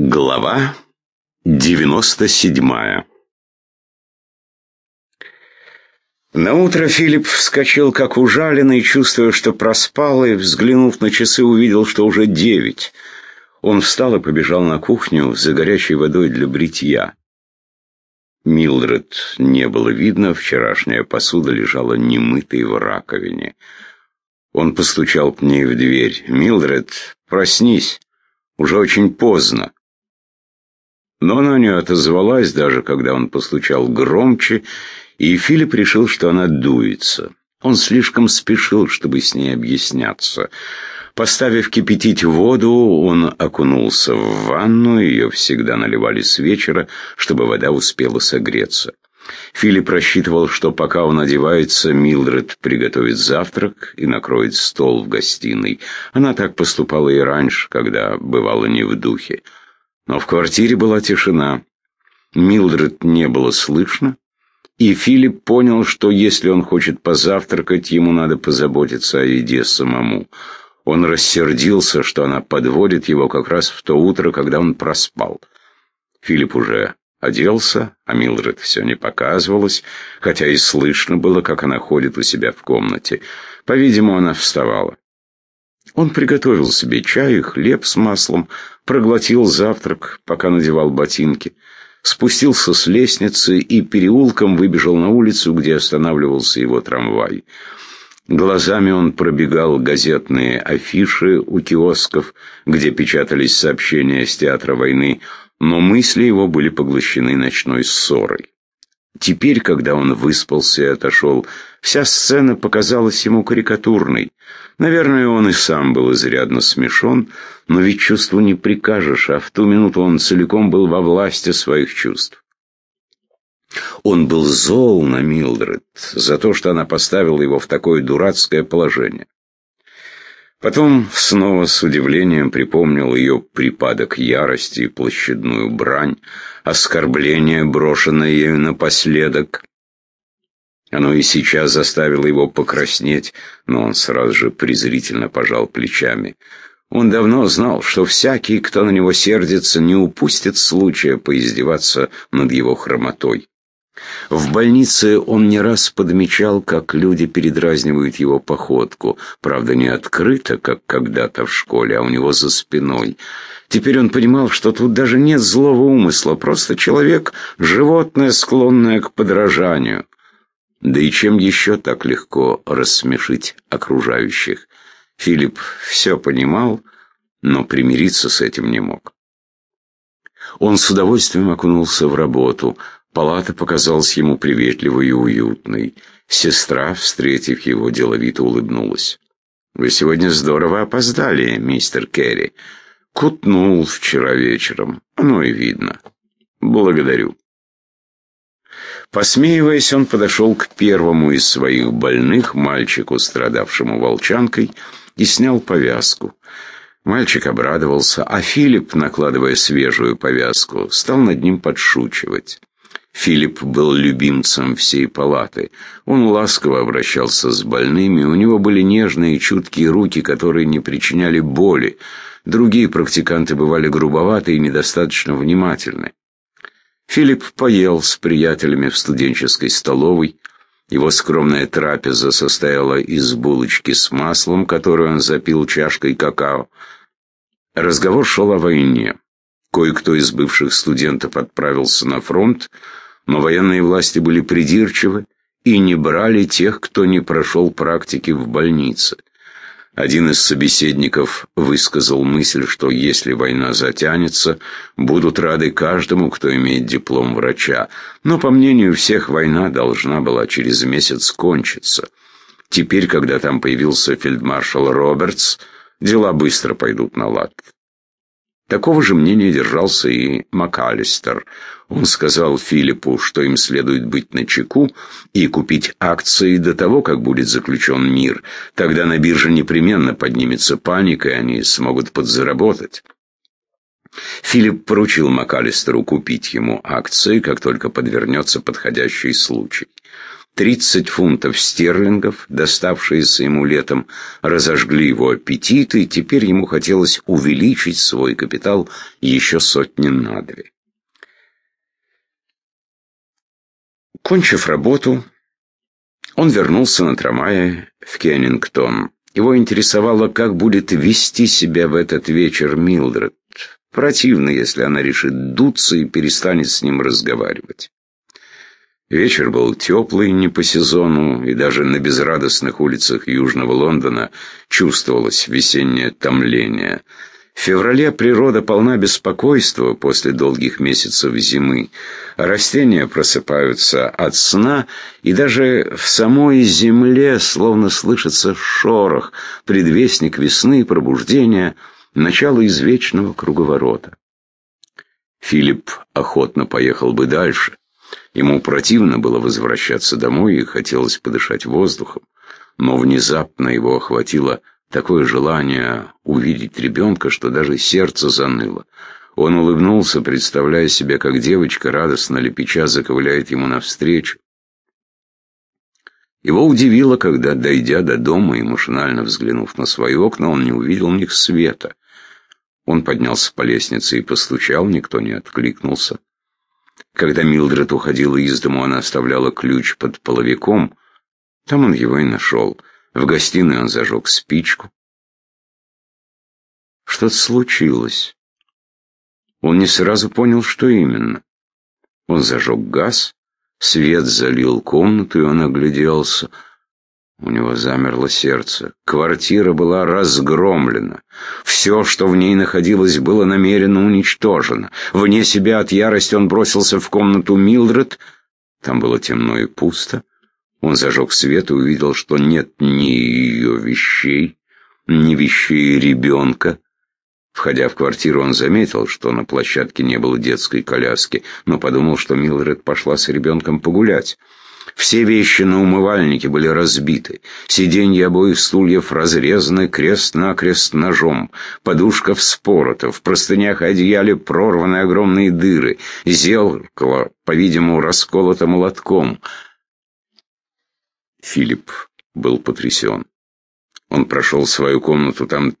Глава 97 На утро Филипп вскочил как ужаленный, чувствуя, что проспал, и, взглянув на часы, увидел, что уже девять. Он встал и побежал на кухню за горячей водой для бритья. Милдред не было видно, вчерашняя посуда лежала немытой в раковине. Он постучал к ней в дверь. «Милдред, проснись, уже очень поздно». Но она не отозвалась, даже когда он постучал громче, и Филипп решил, что она дуется. Он слишком спешил, чтобы с ней объясняться. Поставив кипятить воду, он окунулся в ванну, ее всегда наливали с вечера, чтобы вода успела согреться. Филипп рассчитывал, что пока он одевается, Милдред приготовит завтрак и накроет стол в гостиной. Она так поступала и раньше, когда бывала не в духе. Но в квартире была тишина. Милдред не было слышно, и Филипп понял, что если он хочет позавтракать, ему надо позаботиться о еде самому. Он рассердился, что она подводит его как раз в то утро, когда он проспал. Филипп уже оделся, а Милдред все не показывалась, хотя и слышно было, как она ходит у себя в комнате. По-видимому, она вставала. Он приготовил себе чай и хлеб с маслом, проглотил завтрак, пока надевал ботинки, спустился с лестницы и переулком выбежал на улицу, где останавливался его трамвай. Глазами он пробегал газетные афиши у киосков, где печатались сообщения с театра войны, но мысли его были поглощены ночной ссорой. Теперь, когда он выспался и отошел, вся сцена показалась ему карикатурной. Наверное, он и сам был изрядно смешон, но ведь чувству не прикажешь, а в ту минуту он целиком был во власти своих чувств. Он был зол на Милдред за то, что она поставила его в такое дурацкое положение. Потом снова с удивлением припомнил ее припадок ярости и площадную брань, оскорбление, брошенное ею напоследок. Оно и сейчас заставило его покраснеть, но он сразу же презрительно пожал плечами. Он давно знал, что всякий, кто на него сердится, не упустит случая поиздеваться над его хромотой. В больнице он не раз подмечал, как люди передразнивают его походку, правда не открыто, как когда-то в школе, а у него за спиной. Теперь он понимал, что тут даже нет злого умысла, просто человек — животное, склонное к подражанию. Да и чем еще так легко рассмешить окружающих? Филипп все понимал, но примириться с этим не мог. Он с удовольствием окунулся в работу — Палата показалась ему приветливой и уютной. Сестра, встретив его, деловито улыбнулась. «Вы сегодня здорово опоздали, мистер Керри. Кутнул вчера вечером. Оно и видно. Благодарю». Посмеиваясь, он подошел к первому из своих больных, мальчику, страдавшему волчанкой, и снял повязку. Мальчик обрадовался, а Филипп, накладывая свежую повязку, стал над ним подшучивать. Филипп был любимцем всей палаты. Он ласково обращался с больными, у него были нежные и чуткие руки, которые не причиняли боли. Другие практиканты бывали грубоваты и недостаточно внимательны. Филипп поел с приятелями в студенческой столовой. Его скромная трапеза состояла из булочки с маслом, которую он запил чашкой какао. Разговор шел о войне. Кое-кто из бывших студентов отправился на фронт, но военные власти были придирчивы и не брали тех, кто не прошел практики в больнице. Один из собеседников высказал мысль, что если война затянется, будут рады каждому, кто имеет диплом врача. Но, по мнению всех, война должна была через месяц кончиться. Теперь, когда там появился фельдмаршал Робертс, дела быстро пойдут на лад. Такого же мнения держался и МакАлистер. Он сказал Филиппу, что им следует быть начеку и купить акции до того, как будет заключен мир. Тогда на бирже непременно поднимется паника, и они смогут подзаработать. Филипп поручил МакАлистеру купить ему акции, как только подвернется подходящий случай. 30 фунтов стерлингов, доставшиеся ему летом, разожгли его аппетит, и теперь ему хотелось увеличить свой капитал еще сотни на две. Кончив работу, он вернулся на трамвае в Кеннингтон. Его интересовало, как будет вести себя в этот вечер Милдред. Противно, если она решит дуться и перестанет с ним разговаривать. Вечер был теплый, не по сезону, и даже на безрадостных улицах Южного Лондона чувствовалось весеннее томление – в феврале природа полна беспокойства после долгих месяцев зимы. Растения просыпаются от сна, и даже в самой земле словно слышится шорох, предвестник весны пробуждения, начало извечного круговорота. Филипп охотно поехал бы дальше. Ему противно было возвращаться домой и хотелось подышать воздухом, но внезапно его охватило Такое желание увидеть ребенка, что даже сердце заныло. Он улыбнулся, представляя себе, как девочка, радостно лепеча, заковыляет ему навстречу. Его удивило, когда, дойдя до дома и машинально взглянув на свои окна, он не увидел в них света. Он поднялся по лестнице и постучал, никто не откликнулся. Когда Милдред уходила из дому, она оставляла ключ под половиком. Там он его и нашел. В гостиной он зажег спичку. Что-то случилось. Он не сразу понял, что именно. Он зажег газ, свет залил комнату, и он огляделся. У него замерло сердце. Квартира была разгромлена. Все, что в ней находилось, было намеренно уничтожено. Вне себя от ярости он бросился в комнату Милдред. Там было темно и пусто. Он зажег свет и увидел, что нет ни ее вещей, ни вещей ребенка. Входя в квартиру, он заметил, что на площадке не было детской коляски, но подумал, что Милред пошла с ребенком погулять. Все вещи на умывальнике были разбиты, сиденья обоих стульев разрезаны крест-накрест ножом, подушка вспорота, в простынях и одеяле прорваны огромные дыры, зеркало, по-видимому, расколото молотком — Филипп был потрясен. Он прошел свою комнату, там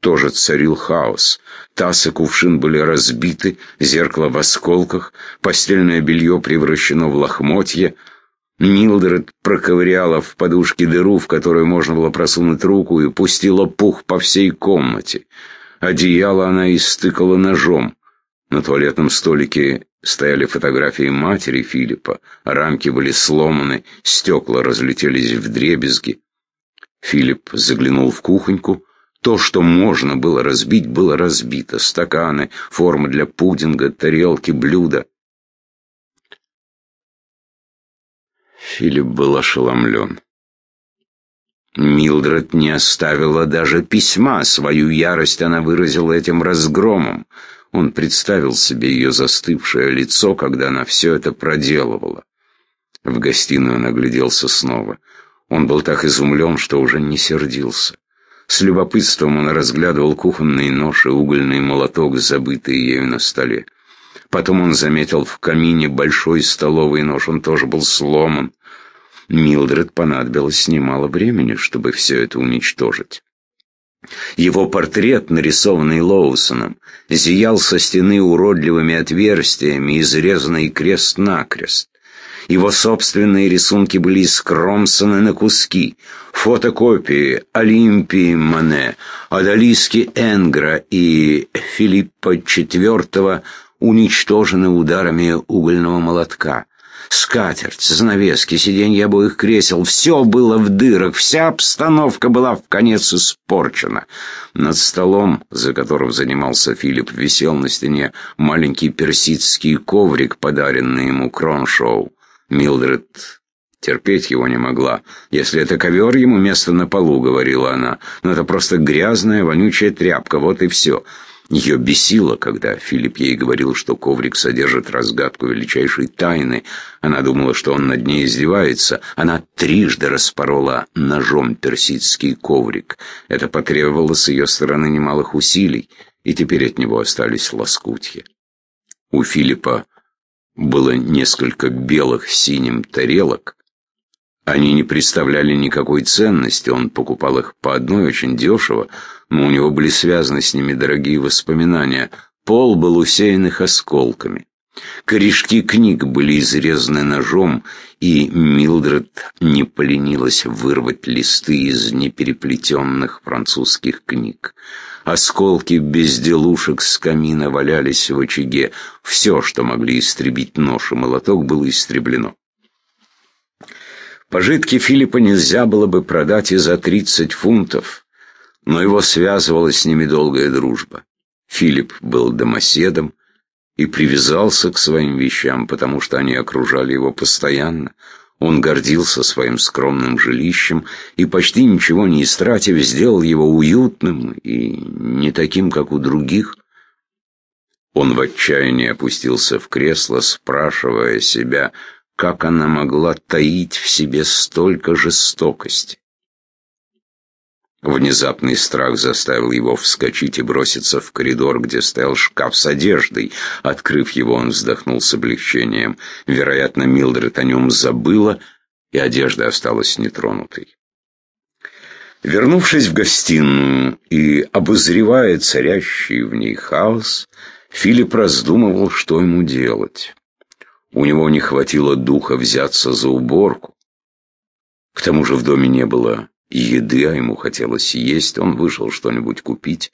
тоже царил хаос. Таз и кувшин были разбиты, зеркало в осколках, постельное белье превращено в лохмотье. Милдред проковыряла в подушке дыру, в которую можно было просунуть руку, и пустила пух по всей комнате. Одеяло она истыкала ножом. На туалетном столике стояли фотографии матери Филиппа, рамки были сломаны, стекла разлетелись в дребезги. Филипп заглянул в кухоньку. То, что можно было разбить, было разбито. Стаканы, формы для пудинга, тарелки, блюда. Филипп был ошеломлен. Милдред не оставила даже письма, свою ярость она выразила этим разгромом. Он представил себе ее застывшее лицо, когда она все это проделывала. В гостиную он огляделся снова. Он был так изумлен, что уже не сердился. С любопытством он разглядывал кухонный нож и угольный молоток, забытые ею на столе. Потом он заметил в камине большой столовый нож, он тоже был сломан. Милдред понадобилось немало времени, чтобы все это уничтожить. Его портрет, нарисованный Лоусоном, зиял со стены уродливыми отверстиями, изрезанный крест-накрест. Его собственные рисунки были скромсаны на куски. Фотокопии Олимпии Мане, Адалиски Энгра и Филиппа IV уничтожены ударами угольного молотка. Скатерть, занавески, сиденья обоих кресел — все было в дырах, вся обстановка была в конец испорчена. Над столом, за которым занимался Филипп, висел на стене маленький персидский коврик, подаренный ему Кроншоу. Милдред терпеть его не могла. «Если это ковер, ему место на полу», — говорила она. «Но это просто грязная, вонючая тряпка, вот и все». Ее бесило, когда Филипп ей говорил, что коврик содержит разгадку величайшей тайны. Она думала, что он над ней издевается. Она трижды распорола ножом персидский коврик. Это потребовало с ее стороны немалых усилий, и теперь от него остались лоскутья. У Филиппа было несколько белых синим тарелок, Они не представляли никакой ценности, он покупал их по одной очень дешево, но у него были связаны с ними дорогие воспоминания. Пол был усеян их осколками. Корешки книг были изрезаны ножом, и Милдред не поленилась вырвать листы из непереплетенных французских книг. Осколки безделушек с камина валялись в очаге. Все, что могли истребить нож и молоток, было истреблено. Пожитки Филиппа нельзя было бы продать и за тридцать фунтов, но его связывала с ними долгая дружба. Филипп был домоседом и привязался к своим вещам, потому что они окружали его постоянно. Он гордился своим скромным жилищем и, почти ничего не истратив, сделал его уютным и не таким, как у других. Он в отчаянии опустился в кресло, спрашивая себя, как она могла таить в себе столько жестокости. Внезапный страх заставил его вскочить и броситься в коридор, где стоял шкаф с одеждой. Открыв его, он вздохнул с облегчением. Вероятно, Милдред о нем забыла, и одежда осталась нетронутой. Вернувшись в гостиную и обозревая царящий в ней хаос, Филипп раздумывал, что ему делать. У него не хватило духа взяться за уборку. К тому же в доме не было еды, а ему хотелось есть, он вышел что-нибудь купить.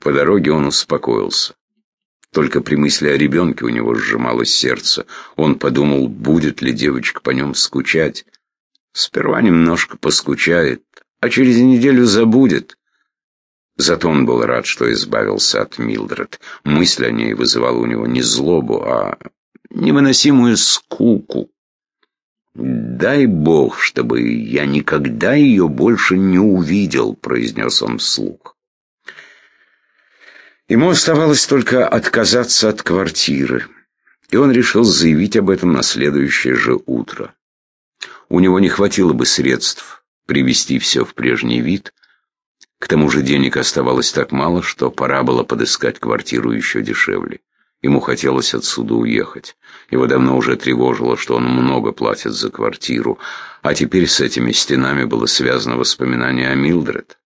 По дороге он успокоился. Только при мысли о ребенке у него сжималось сердце. Он подумал, будет ли девочка по нем скучать. Сперва немножко поскучает, а через неделю забудет. Зато он был рад, что избавился от Милдред. Мысль о ней вызывала у него не злобу, а невыносимую скуку. «Дай Бог, чтобы я никогда ее больше не увидел», — произнес он вслух. Ему оставалось только отказаться от квартиры, и он решил заявить об этом на следующее же утро. У него не хватило бы средств привести все в прежний вид, к тому же денег оставалось так мало, что пора было подыскать квартиру еще дешевле. Ему хотелось отсюда уехать. Его давно уже тревожило, что он много платит за квартиру, а теперь с этими стенами было связано воспоминание о Милдред.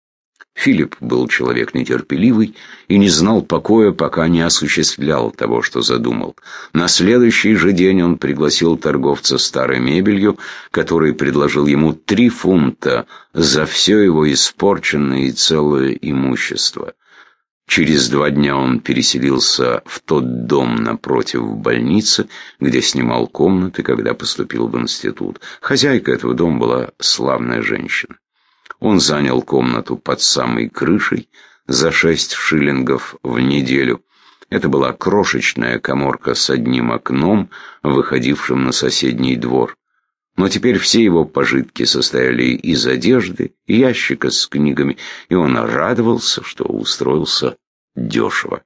Филипп был человек нетерпеливый и не знал покоя, пока не осуществлял того, что задумал. На следующий же день он пригласил торговца старой мебелью, который предложил ему три фунта за все его испорченное и целое имущество. Через два дня он переселился в тот дом напротив больницы, где снимал комнаты, когда поступил в институт. Хозяйка этого дома была славная женщина. Он занял комнату под самой крышей за шесть шиллингов в неделю. Это была крошечная коморка с одним окном, выходившим на соседний двор. Но теперь все его пожитки состояли из одежды, ящика с книгами, и он радовался, что устроился дешево.